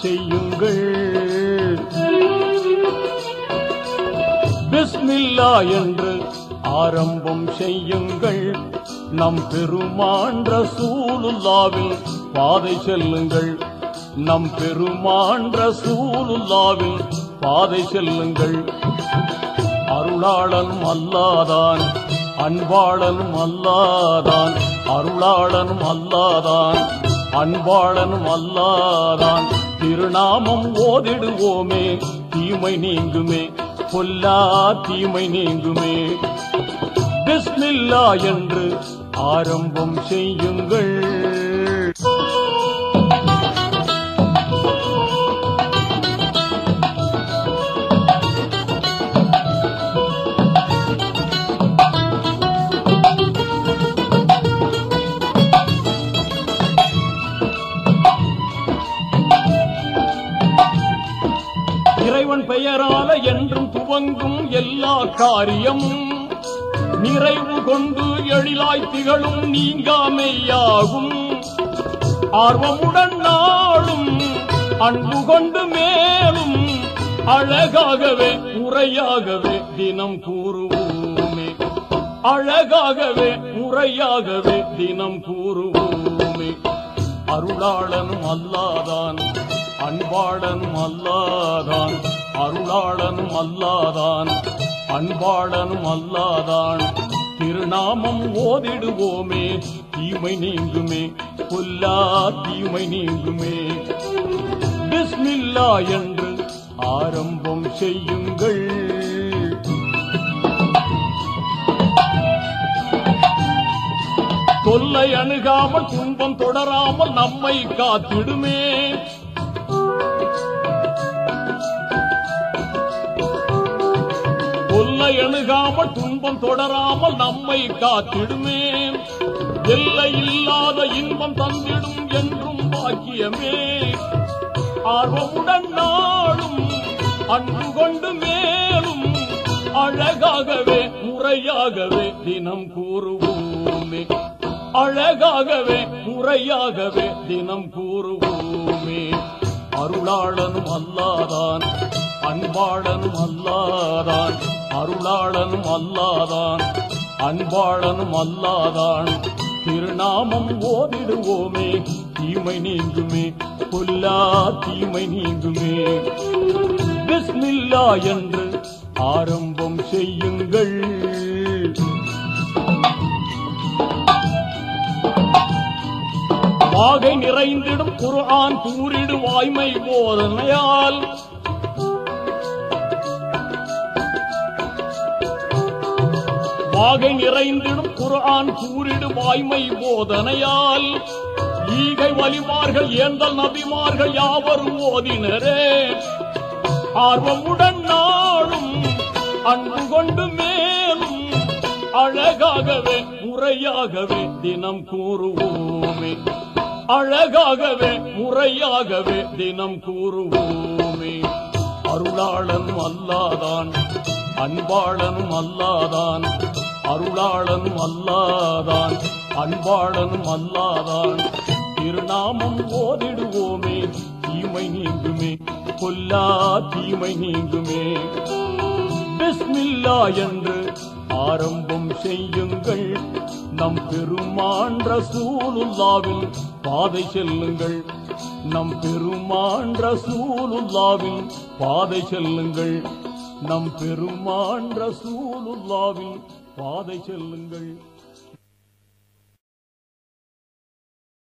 செய்யுங்கள். பிஸ்மில்லா என்று ஆரம்பம் செய்யுங்கள். நம் பெருமான் ரசூலுல்லாவில் பாதை செல்லுங்கள். நம் பெருமான் ரசூலுல்லாவில் பாதை செல்லுங்கள். அருளாளனும் அல்லாதான் அன்பாளனும் அல்லாதான் அருளாளனும் அல்லாதான் அன்பாளனும் அல்லாதான் திருநாமம் ஓதிடுவோமே தீமை நீங்குமே பொல்லா தீமை நீங்குமே. பிஸ்மில்லா என்று ஆரம்பம் செய்யுங்கள். இறைவன் பெயரால என்றும் துவங்கும் எல்லா காரியமும் நிறைவு கொண்டு எழிலாய் திகழும் நீங்காமையாகும். ஆர்வமுடன் நாளும் அன்பு கொண்டு மேலும் அழகாகவே முறையாகவே தினம் கூறுவோமே. அழகாகவே முறையாகவே தினம் கூறுவோமே. அருளாளனும் அல்லாதான் அன்பாளனும் அல்லாதான் அருளாளனும் அல்லாதான் அன்பாளனும் அல்லாதான். திருநாமம் ஓதிடுவோமே தீமை நீங்குமே புல்லா தீமை நீங்குமே. பிஸ்மில்லா என்று ஆரம்பம் செய்யுங்கள். தொல்லை அணுகாமல் துன்பம் தொடராமல் நம்மை காத்திடுமே. தொல்லை அணுகாமல் துன்பம் தொடராமல் நம்மை காத்திடுமே. எல்லை இல்லாத இன்பம் தந்திடும் என்றும் பாக்கியமே. ஆர்வமுடன் நாளும் அன்பு கொண்டு மேலும் அழகாகவே முறையாகவே தினம் கூறுவோமே. அழகாகவே முறையாகவே தினம் கூறுவோமே. அருளாளனும் அல்லாதான். அன்பாளனும் அல்லாதான். அருளாளனும் அல்லாதான். அன்பாளனும் அல்லாதான். திருநாமம் ஓதிடுவோமே தீமை நீங்குமே பொல்லா தீமை நீங்குமே. பிஸ்மில்லா என்று ஆரம்பம் செய்யுங்கள். வாகை நிறைந்திடும் குரான் கூறிடு வாய்மை போதனையால். வாகை நிறைந்திடும் குரான் கூறிடு வாய்மை போதனையால். ஈகை வலிமார்கள் ஏந்தல் நபிமார்கள் யாவரும் ஓதினரே. ஆர்வமுடன் நாளும் அன்பு கொண்டு மேலும் அழகாகவே முறையாகவே தினம் கூறுவோமே. அழகாகவே முறையாகவே தினம் கூறுவோமே. அருளாளனும் அல்லாதான் அன்பாளனும் அல்லாதான் அருளாளனும் அல்லாதான் அன்பாளனும் அல்லாதான். திருநாமம் ஓதிடுவோமே தீமை நீங்குமே பொல்லா தீமை நீங்குமே. பிஸ்மில்லா என்று ஆரம்பம் செய்யுங்கள். நம் பெருமான் ரசூலுல்லாவில் பாதை செல்லுங்கள். நம் பெருமான் ரசூலுல்லாவில் பாதை செல்லுங்கள். நம் பெருமான் ரசூலுல்லாவில் பாதை செல்லுங்கள்.